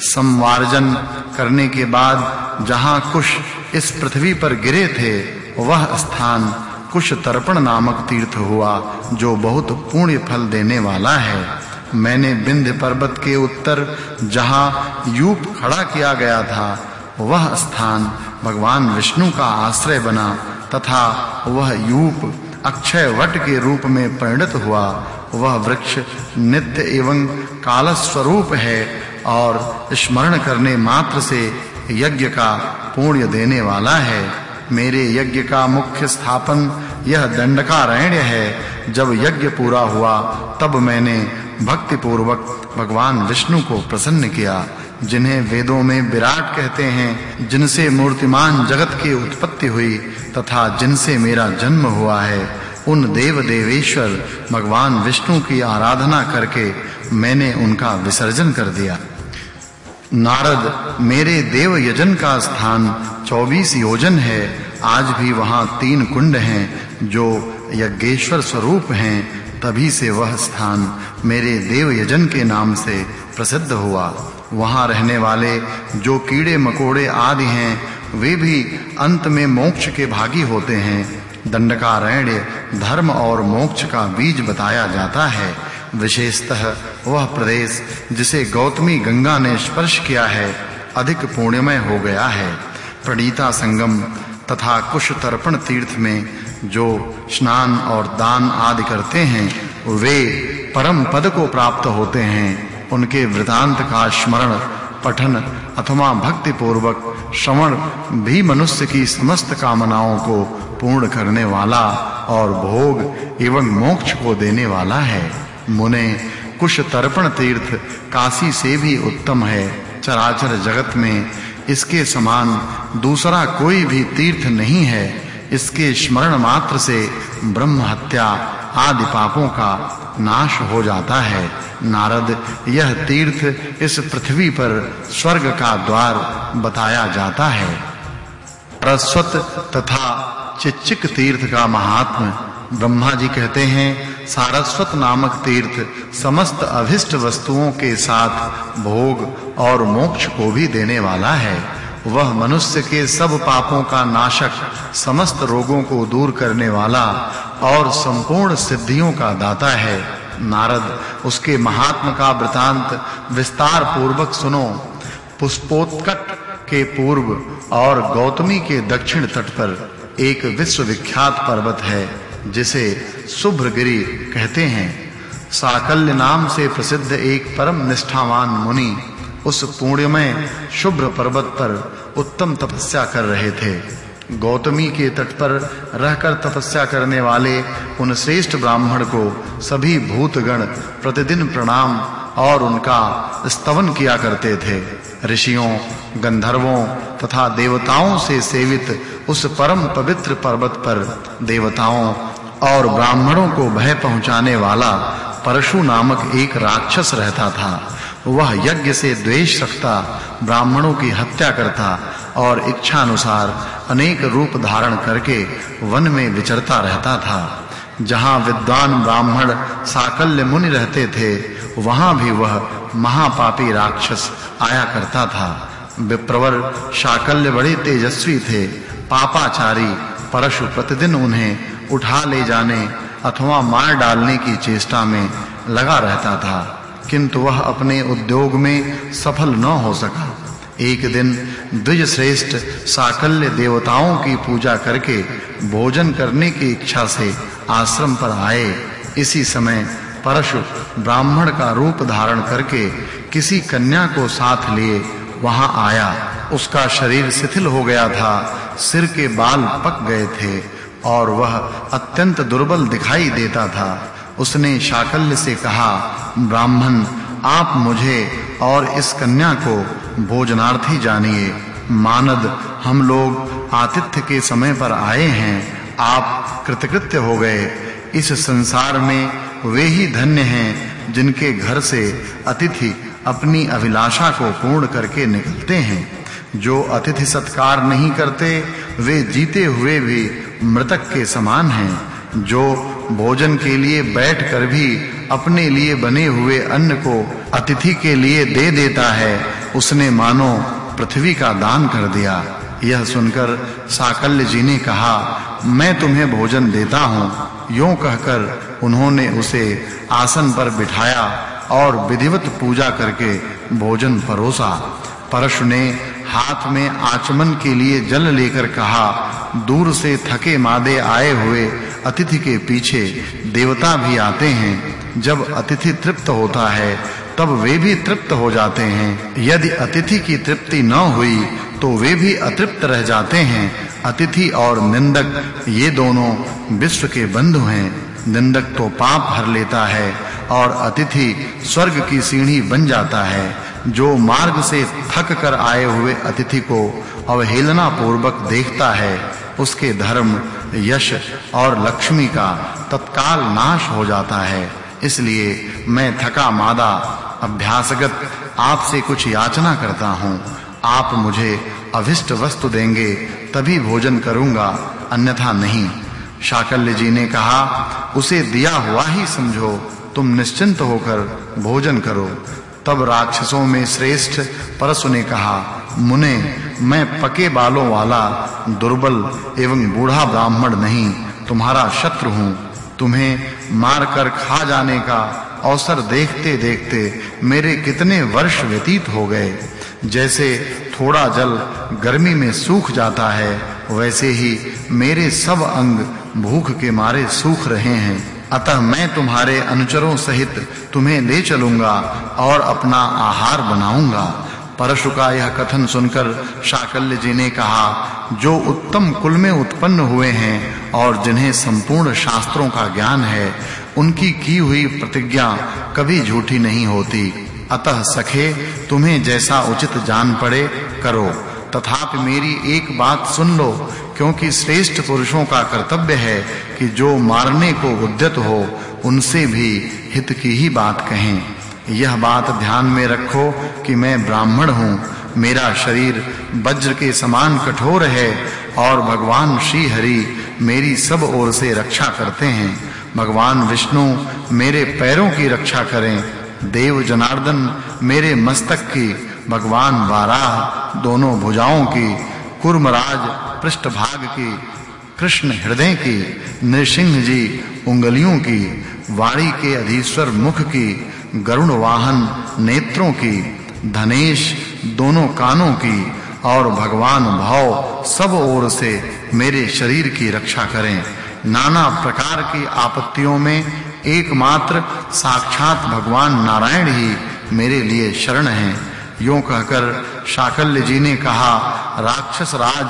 संवार्जन करने के बाद जहाँ कुश इस पृथ्वी पर गिरे थे, वह स्थान कुश तर्पण नामक तीर्थ हुआ, जो बहुत पुण्य फल देने वाला है। मैंने विंध्य पर्वत के उत्तर, जहाँ यूप खड़ा किया गया था, वह स्थान भगवान विष्णु का आश्रय बना, तथा वह यूप अक्षय वट के रूप में परिणत हुआ। वह वृक्ष नित्य एवं काल स्वरूप है और स्मरण करने मात्र से यज्ञ का पुण्य देने वाला है। मेरे यज्ञ का मुख्य स्थापन यह दंडकारण्य है। जब यज्ञ पूरा हुआ, तब मैंने भक्ति पूर्वक भगवान विष्णु को प्रसन्न किया, जिन्हें वेदों में विराट कहते हैं, जिनसे मूर्तिमान जगत की उत्पत्ति हुई तथा जिनसे मेरा जन्म हुआ है। उन देव देवेश्वर भगवान विष्णु की आराधना करके मैंने उनका विसर्जन कर दिया। नारद, मेरे देव यजन का स्थान 24 योजन है। आज भी वहाँ तीन कुंड हैं जो यज्ञेश्वर स्वरूप हैं, तभी से वह स्थान मेरे देव यजन के नाम से प्रसिद्ध हुआ। वहाँ रहने वाले जो कीड़े मकोड़े आदि हैं, वे भी अंत में मोक्ष के भागी होते हैं। दंडकारण्य, धर्म और मोक्ष का बीज बताया जाता है। विशेषतः वह प्रदेश जिसे गौतमी गंगा ने स्पर्श किया है, अधिक पुण्यमय हो गया है। प्रणीता संगम तथा कुश तर्पण तीर्थ में जो स्नान और दान आदि करते हैं, वे परम पद को प्राप्त होते हैं। उनके वृतांत का स्मरण, पठन अथवा भक्ति पूर्वक श्रवण भी मनुष्य की समस्त कामनाओं को पूर्ण करने वाला और भोग एवं मोक्ष को देने वाला है। मुने कुश तर्पण तीर्थ, काशी से भी उत्तम है। चराचर जगत में इसके समान दूसरा कोई भी तीर्थ नहीं है। इसके स्मरण मात्र से ब्रह्म हत्या आदि पापों का नाश हो जाता है। नारद, यह तीर्थ इस पृथ्वी पर स्वर्ग का द्वार बताया जाता है। रस्वत तथा चिचिक तीर्थ का महात्म ब्रह्मा जी कहते हैं सारस्वत नामक तीर्थ समस्त अभिष्ट वस्तुओं के साथ भोग और मोक्ष को भी देने वाला है। वह मनुष्य के सब पापों का नाशक, समस्त रोगों को दूर करने वाला और संपूर्ण सिद्धियों का दाता है। नारद, उसके महात्म का वृतांत विस्तार पूर्वक सुनो। पुष्पोत्कट के पूर्व और गौतमी के दक्षिण तट पर एक विश्वविख्यात पर्वत है। जिसे शुभ्रगिरि कहते हैं। साकल्य नाम से प्रसिद्ध एक परम निष्ठावान मुनि उस पुण्यमय शुभ्र पर्वत पर उत्तम तपस्या कर रहे थे। गौतमी के तट पर रहकर तपस्या करने वाले उन श्रेष्ठ ब्राह्मण को सभी भूतगण प्रतिदिन प्रणाम और उनका स्तवन किया करते थे। ऋषियों, गंधर्वों तथा देवताओं से सेवित उस परम पवित्र पर्वत पर देवताओं और ब्राह्मणों को भय पहुँचाने वाला परशु नामक एक राक्षस रहता था। वह यज्ञ से द्वेष रखता, ब्राह्मणों की हत्या करता और इच्छा अनुसार अनेक रूप धारण करके वन में विचरता रहता था। जहाँ विद्वान ब्राह्मण साकल्य मुनि रहते थे, वहाँ भी वह महापापी राक्षस आया करता था। विप्रवर शाकल्य बड़े तेजस्वी थे। पापाचारी परशु प्रतिदिन उन्हें उठा ले जाने अथवा मार डालने की चेष्टा में लगा रहता था, किंतु वह अपने उद्योग में सफल न हो सका। एक दिन द्विज श्रेष्ठ साकल्य देवताओं की पूजा करके भोजन करने की इच्छा से आश्रम पर आए। इसी समय परशु ब्राह्मण का रूप धारण करके किसी कन्या को साथ लिए वहाँ आया। उसका शरीर शिथिल हो गया था। सिर के बाल पक गए थे और वह अत्यंत दुर्बल दिखाई देता था। उसने शाकल्य से कहा, ब्राह्मण, आप मुझे और इस कन्या को भोजनार्थी जानिए। मानद, हम लोग आतिथ्य के समय पर आए हैं। आप कृतकृत्य हो गए। इस संसार में वे ही धन्य हैं जिनके घर से अतिथि अपनी अभिलाषा को पूर्ण करके निकलते हैं। जो अतिथि सत्कार नहीं करते, वे जीते हुए भी मृतक के समान हैं। जो भोजन के लिए बैठकर भी अपने लिए बने हुए अन्न को अतिथि के लिए दे देता है, उसने मानो पृथ्वी का दान कर दिया। यह सुनकर साकल्य जी ने कहा मैं तुम्हें भोजन देता हूँ। यूँ कहकर उन्होंने उसे आसन पर बिठाया और विधिवत पूजा करके भोजन परोसा। परशु ने हाथ में आचमन के लिए जल लेकर कहा, दूर से थके मादे आए हुए अतिथि के पीछे देवता भी आते हैं। जब अतिथि तृप्त होता है, तब वे भी तृप्त हो जाते हैं। यदि अतिथि की तृप्ति न हुई तो वे भी अतृप्त रह जाते हैं। अतिथि और निंदक, ये दोनों विश्व के बंधु हैं। निंदक तो पाप भर लेता है और अतिथि स्वर्ग की सीढ़ी बन जाता है। जो मार्ग से थक कर आए हुए अतिथि को अवहेलना पूर्वक देखता है, उसके धर्म, यश और लक्ष्मी का तत्काल नाश हो जाता है। इसलिए मैं थका मादा, अभ्यासगत, आपसे कुछ याचना करता हूँ। आप मुझे अभिष्ट वस्तु देंगे, तभी भोजन करूँगा, अन्यथा नहीं। शाकल्य जी ने कहा, उसे दिया हुआ ही समझो, तुम निश्चिंत होकर भोजन करो। तब राक्षसों में श्रेष्ठ परशु ने कहा, मुने, मैं पके बालों वाला, दुर्बल एवं बूढ़ा ब्राह्मण नहीं, तुम्हारा शत्रु हूँ। तुम्हें मारकर खा जाने का अवसर देखते-देखते मेरे कितने वर्ष व्यतीत हो गए। जैसे थोड़ा जल गर्मी में सूख जाता है, वैसे ही मेरे सब अंग भूख के मारे सूख रहे हैं। अतः मैं तुम्हारे अनुचरों सहित तुम्हें ले चलूँगा और अपना आहार बनाऊँगा। परशु का यह कथन सुनकर शाकल्य जी ने कहा, जो उत्तम कुल में उत्पन्न हुए हैं और जिन्हें संपूर्ण शास्त्रों का ज्ञान है, उनकी की हुई प्रतिज्ञा कभी झूठी नहीं होती। अतः सखे, तुम्हें जैसा उचित जान पड़े, करो। तथापि मेरी एक बात सुन लो, क्योंकि श्रेष्ठ पुरुषों का कर्तव्य है कि जो मारने को उद्यत हो, उनसे भी हित की ही बात कहें। यह बात ध्यान में रखो कि मैं ब्राह्मण हूँ। मेरा शरीर वज्र के समान कठोर है, और भगवान श्री हरि मेरी सब ओर से रक्षा करते हैं। भगवान विष्णु मेरे पैरों की रक्षा करें। देव जनार्दन, मेरे मस्तक की भगवान वाराह, दोनों भुजाओं की, कुर्मराज पृष्ठभाग की, कृष्ण हृदय की, नृसिंह जी उंगलियों की, वाणी के अधीश्वर मुख की, गरुण वाहन नेत्रों की, धनेश दोनों कानों की, और भगवान भाव सब ओर से मेरे शरीर की रक्षा करें। नाना प्रकार की आपत्तियों में एकमात्र साक्षात भगवान नारायण ही मेरे लिए शरण हैं। यूँ कहकर शाकल्य जी ने कहा, राक्षस राज,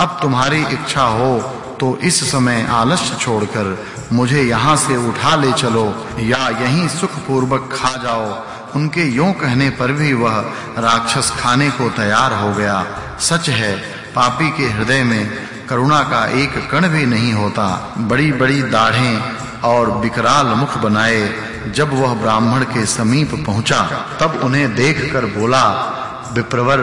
अब तुम्हारी इच्छा हो तो इस समय आलस्य छोड़कर मुझे यहाँ से उठा ले चलो या यहीं सुख पूर्वक खा जाओ। उनके यूँ कहने पर भी वह राक्षस खाने को तैयार हो गया। सच है, पापी के हृदय में करुणा का एक कण भी नहीं होता। बड़ी-बड़ी दाढ़ें और विकराल मुख बनाए, जब वह ब्राह्मण के समीप पहुँचा, तब उन्हें देखकर बोला, विप्रवर,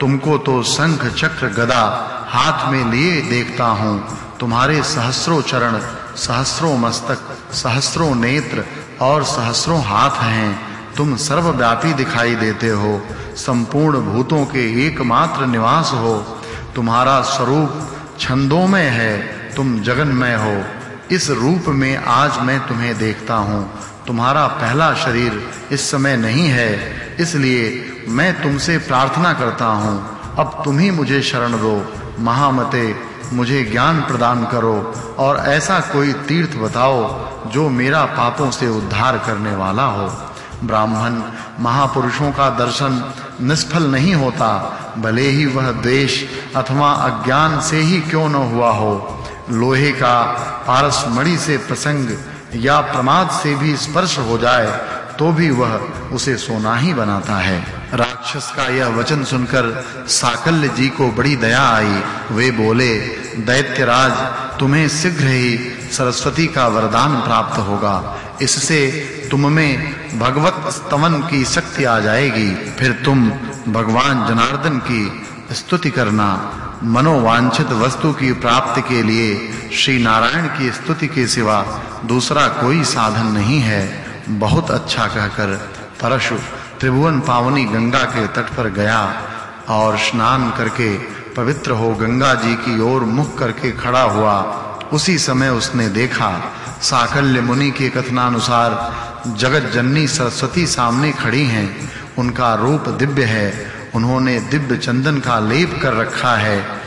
तुमको तो शंख चक्र गदा हाथ में लिए देखता हूँ। तुम्हारे सहस्त्रों चरण सहस्त्रों मस्तक सहस्त्रों नेत्र और सहस्त्रों हाथ हैं। तुम सर्वव्यापी दिखाई देते हो। संपूर्ण भूतों के एकमात्र निवास हो। तुम्हारा स्वरूप छंदों में है। तुम जगन्मय हो। इस रूप में आज मैं तुम्हें देखता हूँ। तुम्हारा पहला शरीर इस समय नहीं है, इसलिए मैं तुमसे प्रार्थना करता हूँ। अब तुम ही मुझे शरण दो। महामते, मुझे ज्ञान प्रदान करो और ऐसा कोई तीर्थ बताओ जो मेरा पापों से उद्धार करने वाला हो। ब्राह्मण, महापुरुषों का दर्शन निष्फल नहीं होता। भले ही वह द्वेष अथवा अज्ञान से ही क्यों न हुआ हो। लोहे का पारस मणि से प्रसंग या प्रमाद से भी स्पर्श हो जाए तो भी वह उसे सोना ही बनाता है। राक्षस का यह वचन सुनकर साकल्य जी को बड़ी दया आई। वे बोले, दैत्यराज, तुम्हें शीघ्र ही सरस्वती का वरदान प्राप्त होगा। इससे तुम में भगवत स्तवन की शक्ति आ जाएगी। फिर तुम भगवान जनार्दन की स्तुति करना। मनोवांछित वस्तु की प्राप्ति के लिए श्री नारायण की स्तुति के सिवा दूसरा कोई साधन नहीं है। बहुत अच्छा कहकर परशु त्रिभुवन पावनी गंगा के तट पर गया और स्नान करके पवित्र हो गंगा जी की ओर मुख करके खड़ा हुआ। उसी समय उसने देखा साकल्य मुनि के कथनानुसार जगत जननी सरस्वती सामने खड़ी हैं। उनका रूप दिव्य है उन्होंने दिव्य चंदन का लेप कर रखा है।